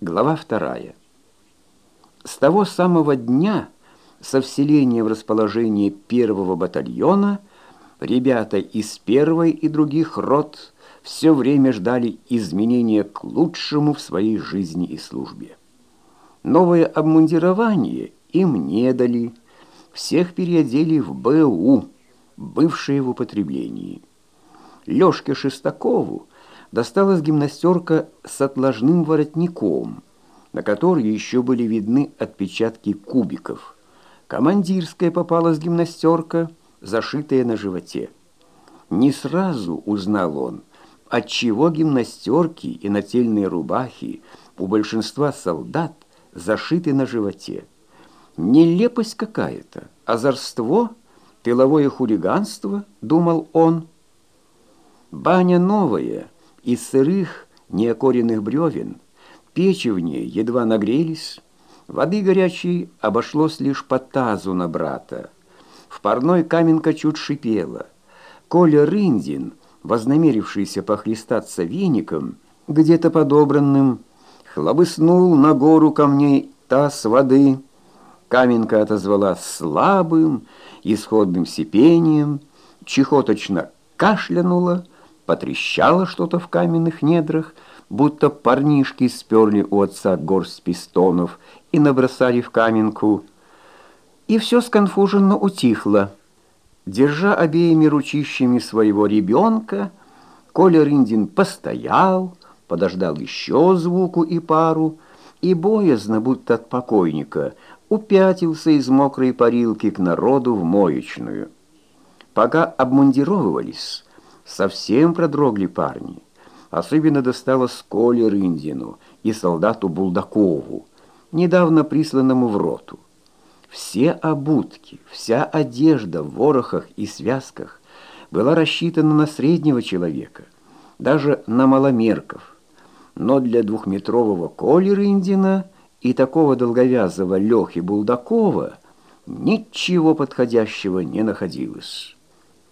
Глава вторая. С того самого дня, со вселения в расположение первого батальона, ребята из первой и других рот все время ждали изменения к лучшему в своей жизни и службе. Новое обмундирование им не дали, всех переодели в БУ, бывшее в употреблении. Лёшке Шестакову досталась гимнастерка с отложным воротником, на которой еще были видны отпечатки кубиков. Командирская попалась гимнастерка, зашитая на животе. Не сразу узнал он, отчего гимнастерки и нательные рубахи у большинства солдат зашиты на животе. Нелепость какая-то, озорство, тыловое хулиганство, думал он. Баня новая — из сырых, неокоренных бревен печи в ней едва нагрелись, воды горячей обошлось лишь по тазу на брата. В парной каменка чуть шипела. Коля Рындин, вознамерившийся похлестаться веником, где-то подобранным, хлобыснул на гору камней таз воды. Каменка отозвала слабым, исходным сипением, чехоточно кашлянула, потрещало что-то в каменных недрах, будто парнишки сперли у отца горсть пистонов и набросали в каменку. И все сконфуженно утихло. Держа обеими ручищами своего ребенка, Коля Рындин постоял, подождал еще звуку и пару, и боязно, будто от покойника, упятился из мокрой парилки к народу в моечную. Пока обмундировывались, Совсем продрогли парни. Особенно досталось Коле Рындину и солдату Булдакову, недавно присланному в роту. Все обутки, вся одежда в ворохах и связках была рассчитана на среднего человека, даже на маломерков. Но для двухметрового Коли Рындина и такого долговязого Лехи Булдакова ничего подходящего не находилось.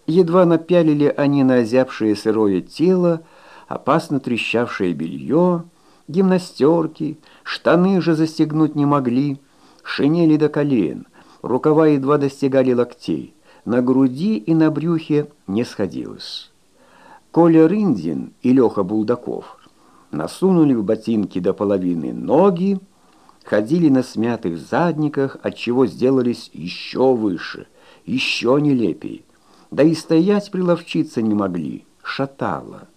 Едва напялили они на озябшее сырое тело, опасно трещавшее белье, гимнастерки, штаны же застегнуть не могли, шинели до колен, рукава едва достигали локтей, на груди и на брюхе не сходилось. Коля Рындин и Леха Булдаков насунули в ботинки до половины ноги, ходили на смятых задниках, отчего сделались еще выше, еще нелепее да и стоять приловчиться не могли, шатало.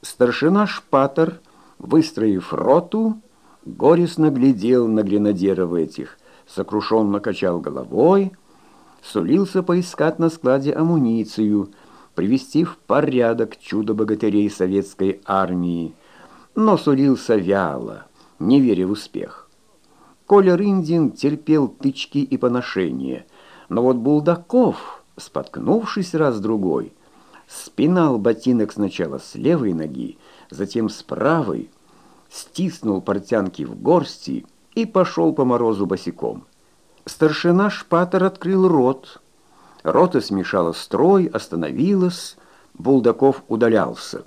Старшина Шпатер, выстроив роту, горестно глядел на гренадеров этих, сокрушенно качал головой, сулился поискать на складе амуницию, привести в порядок чудо-богатырей советской армии, но сулился вяло, не веря в успех. Коля Рындин терпел тычки и поношения, но вот Булдаков споткнувшись раз-другой, спинал ботинок сначала с левой ноги, затем с правой, стиснул портянки в горсти и пошел по морозу босиком. Старшина Шпатер открыл рот. Рота смешала строй, остановилась, Булдаков удалялся.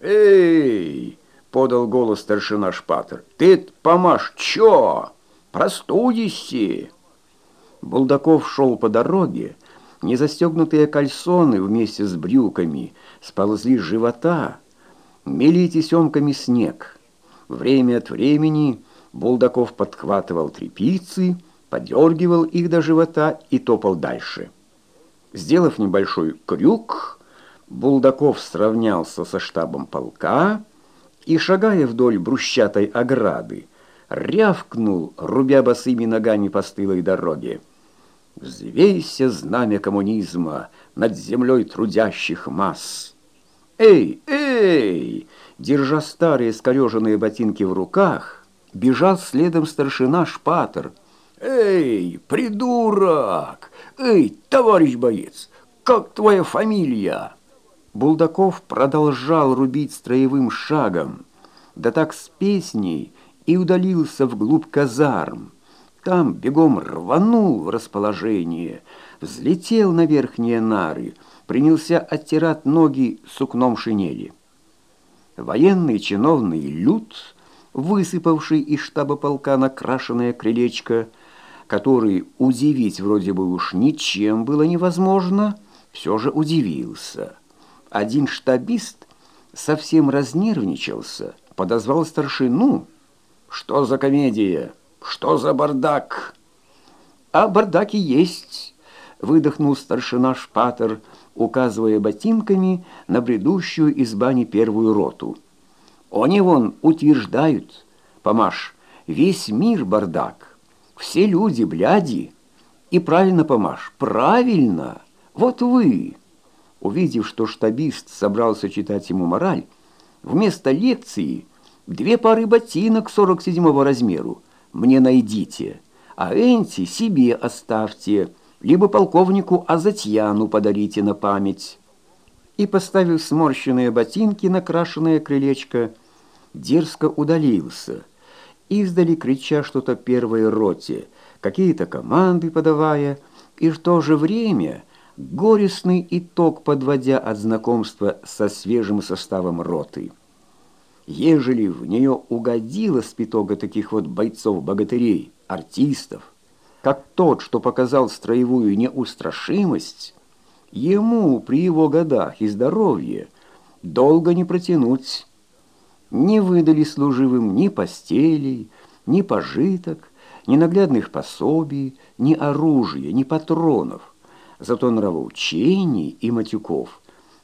«Эй!» — подал голос старшина Шпатер. «Ты, помашь, чё? Простудишься?» Булдаков шел по дороге, Незастегнутые кальсоны вместе с брюками сползли с живота, мели тесемками снег. Время от времени Булдаков подхватывал трепицы, подергивал их до живота и топал дальше. Сделав небольшой крюк, Булдаков сравнялся со штабом полка и, шагая вдоль брусчатой ограды, рявкнул, рубя босыми ногами по стылой дороге. Взвейся знамя коммунизма над землей трудящих масс. Эй, эй! Держа старые скореженные ботинки в руках, бежал следом старшина Шпатер. Эй, придурок! Эй, товарищ боец, как твоя фамилия? Булдаков продолжал рубить строевым шагом, да так с песней и удалился вглубь казарм. Там бегом рванул в расположение, взлетел на верхние нары, принялся оттирать ноги сукном шинели. Военный чиновный люд высыпавший из штаба полка накрашенное крылечко, который удивить вроде бы уж ничем было невозможно, все же удивился. Один штабист совсем разнервничался, подозвал старшину. «Что за комедия? Что за бардак?» «А бардаки есть», — выдохнул старшина Шпатер, указывая ботинками на бредущую из бани первую роту. «Они вон утверждают, Помаш, весь мир бардак, все люди бляди. И правильно, Помаш, правильно, вот вы». Увидев, что штабист собрался читать ему мораль, вместо лекции две пары ботинок 47-го размеру мне найдите, а энти себе оставьте, либо полковнику Азатьяну подарите на память». И, поставив сморщенные ботинки на крашеное крылечко, дерзко удалился, издали крича что-то первой роте, какие-то команды подавая, и в то же время – горестный итог подводя от знакомства со свежим составом роты. Ежели в нее угодило спитога таких вот бойцов-богатырей, артистов, как тот, что показал строевую неустрашимость, ему при его годах и здоровье долго не протянуть. Не выдали служивым ни постелей, ни пожиток, ни наглядных пособий, ни оружия, ни патронов. Зато нравоучений и матюков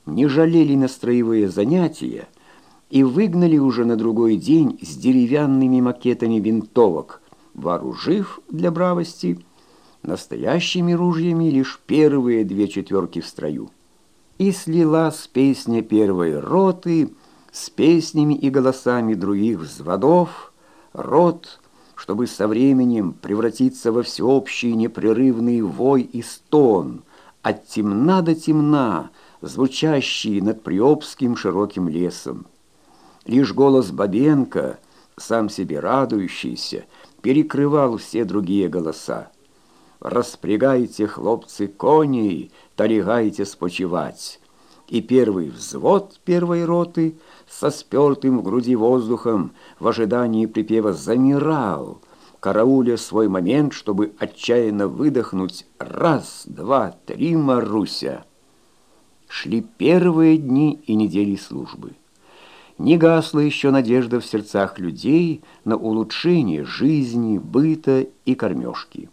не жалели на строевые занятия и выгнали уже на другой день с деревянными макетами винтовок, вооружив для бравости настоящими ружьями лишь первые две четверки в строю. И слилась песня первой роты с песнями и голосами других взводов, рот, чтобы со временем превратиться во всеобщий непрерывный вой и стон, от темна до темна, звучащий над Приобским широким лесом. Лишь голос Бабенко, сам себе радующийся, перекрывал все другие голоса. «Распрягайте, хлопцы, коней, талигайте спочивать!» И первый взвод первой роты — со спертым в груди воздухом в ожидании припева замирал, карауля свой момент, чтобы отчаянно выдохнуть «Раз, два, три, Маруся!» Шли первые дни и недели службы. Не гасла еще надежда в сердцах людей на улучшение жизни, быта и кормежки.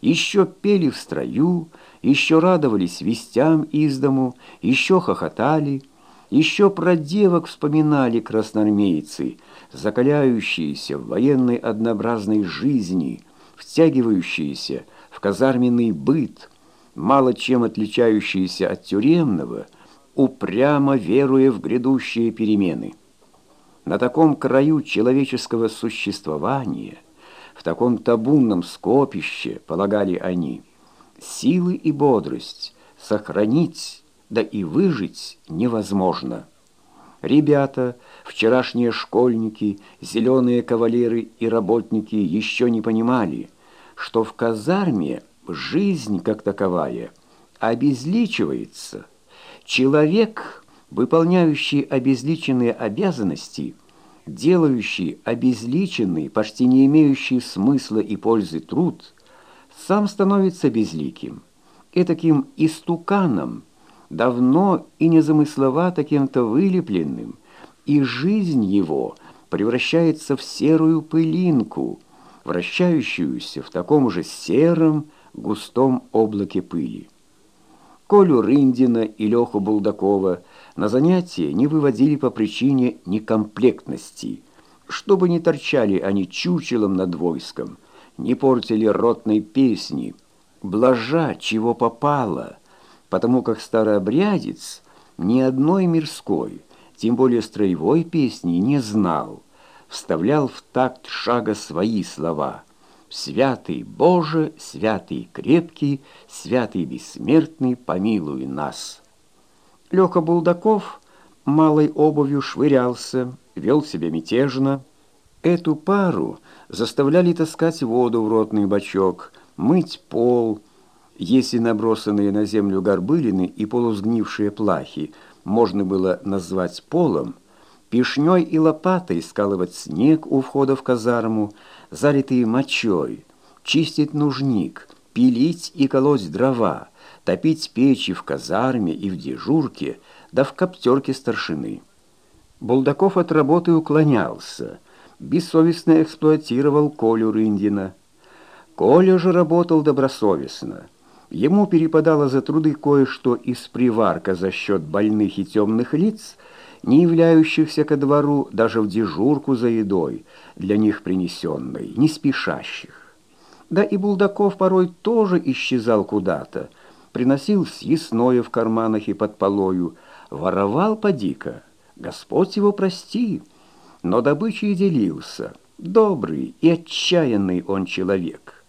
Еще пели в строю, еще радовались вестям из дому, еще хохотали – еще про девок вспоминали красноармейцы, закаляющиеся в военной однообразной жизни, втягивающиеся в казарменный быт, мало чем отличающиеся от тюремного, упрямо веруя в грядущие перемены. На таком краю человеческого существования, в таком табунном скопище, полагали они, силы и бодрость сохранить да и выжить невозможно. Ребята, вчерашние школьники, зеленые кавалеры и работники еще не понимали, что в казарме жизнь как таковая обезличивается. Человек, выполняющий обезличенные обязанности, делающий обезличенный, почти не имеющий смысла и пользы труд, сам становится безликим, этаким истуканом, давно и незамысловато кем-то вылепленным, и жизнь его превращается в серую пылинку, вращающуюся в таком же сером густом облаке пыли. Колю Рындина и Леху Булдакова на занятия не выводили по причине некомплектности, чтобы не торчали они чучелом над войском, не портили ротной песни, блажа, чего попало – потому как старообрядец ни одной мирской, тем более строевой песни не знал, вставлял в такт шага свои слова «Святый Боже, святый крепкий, святый бессмертный, помилуй нас». Лёха Булдаков малой обувью швырялся, вел себя мятежно. Эту пару заставляли таскать воду в ротный бачок, мыть пол, если набросанные на землю горбылины и полусгнившие плахи можно было назвать полом, пешней и лопатой скалывать снег у входа в казарму, залитые мочой, чистить нужник, пилить и колоть дрова, топить печи в казарме и в дежурке, да в коптерке старшины. Булдаков от работы уклонялся, бессовестно эксплуатировал Колю Рындина. Коля же работал добросовестно. Ему перепадало за труды кое-что из приварка за счет больных и темных лиц, не являющихся ко двору даже в дежурку за едой, для них принесенной, не спешащих. Да и Булдаков порой тоже исчезал куда-то, приносил съестное в карманах и под полою, воровал подика, Господь его прости, но добычей делился, добрый и отчаянный он человек.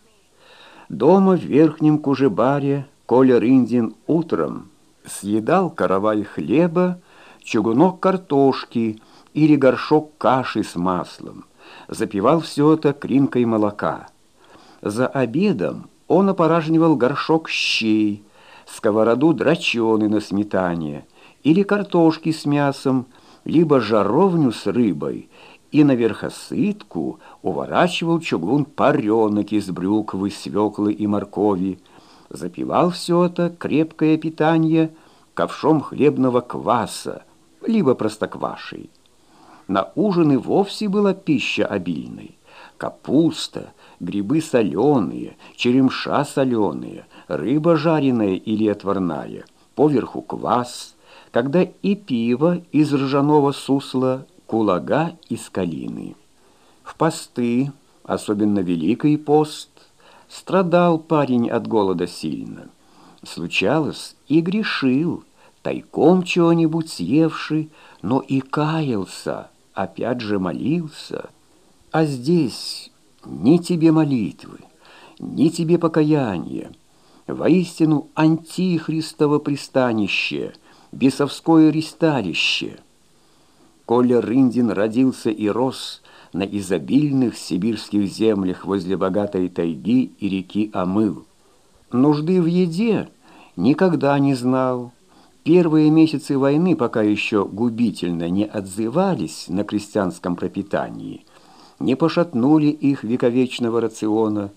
Дома в верхнем кужебаре Коля Рындин утром съедал каравай хлеба, чугунок картошки или горшок каши с маслом, запивал все это кринкой молока. За обедом он опоражнивал горшок щей, сковороду драчены на сметане или картошки с мясом, либо жаровню с рыбой, и на верхосытку уворачивал чугун паренок из брюквы, свеклы и моркови, запивал все это крепкое питание ковшом хлебного кваса, либо простоквашей. На ужин и вовсе была пища обильной. Капуста, грибы соленые, черемша соленые, рыба жареная или отварная, поверху квас, когда и пиво из ржаного сусла, кулага из калины. В посты, особенно Великий пост, страдал парень от голода сильно. Случалось, и грешил, тайком чего-нибудь съевший, но и каялся, опять же молился. А здесь ни тебе молитвы, ни тебе покаяния, воистину антихристово пристанище, бесовское ристалище. Коля Рындин родился и рос на изобильных сибирских землях возле богатой тайги и реки Амыл. Нужды в еде никогда не знал, Первые месяцы войны пока еще губительно не отзывались на крестьянском пропитании, не пошатнули их вековечного рациона.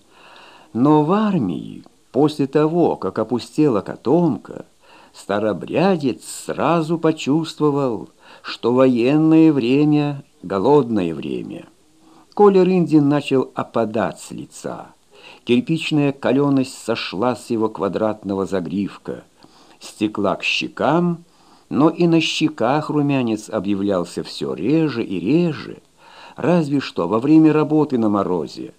Но в армии, после того, как опустела котомка, старобрядец сразу почувствовал, что военное время — голодное время. Коля Рындин начал опадать с лица. Кирпичная каленость сошла с его квадратного загривка — стекла к щекам, но и на щеках румянец объявлялся все реже и реже, разве что во время работы на морозе.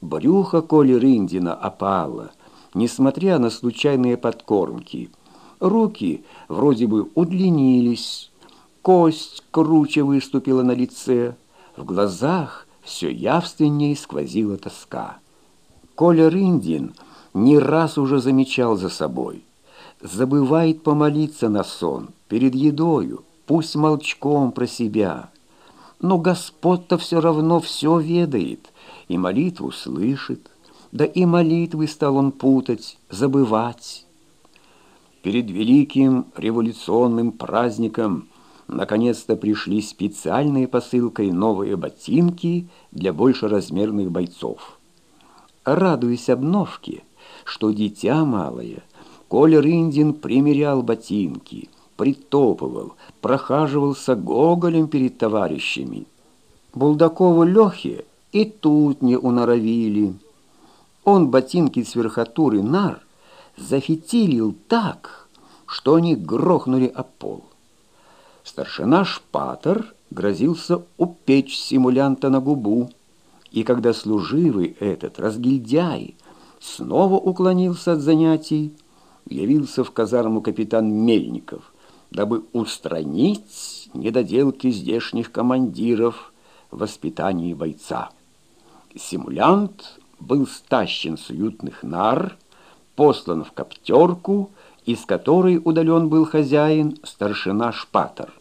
Брюхо Коли Рындина опало, несмотря на случайные подкормки. Руки вроде бы удлинились, кость круче выступила на лице, в глазах все явственнее сквозила тоска. Коля Рындин не раз уже замечал за собой – забывает помолиться на сон, перед едою, пусть молчком про себя. Но Господь-то все равно все ведает, и молитву слышит, да и молитвы стал он путать, забывать. Перед великим революционным праздником наконец-то пришли специальной посылкой новые ботинки для большеразмерных бойцов. Радуясь обновке, что дитя малое – Коля Рындин примерял ботинки, притопывал, прохаживался гоголем перед товарищами. Булдакову Лехе и тут не уноровили. Он ботинки с верхотуры нар зафитилил так, что они грохнули о пол. Старшина Шпатер грозился упечь симулянта на губу, и когда служивый этот разгильдяй снова уклонился от занятий, явился в казарму капитан Мельников, дабы устранить недоделки здешних командиров в воспитании бойца. Симулянт был стащен с уютных нар, послан в коптерку, из которой удален был хозяин, старшина Шпатер.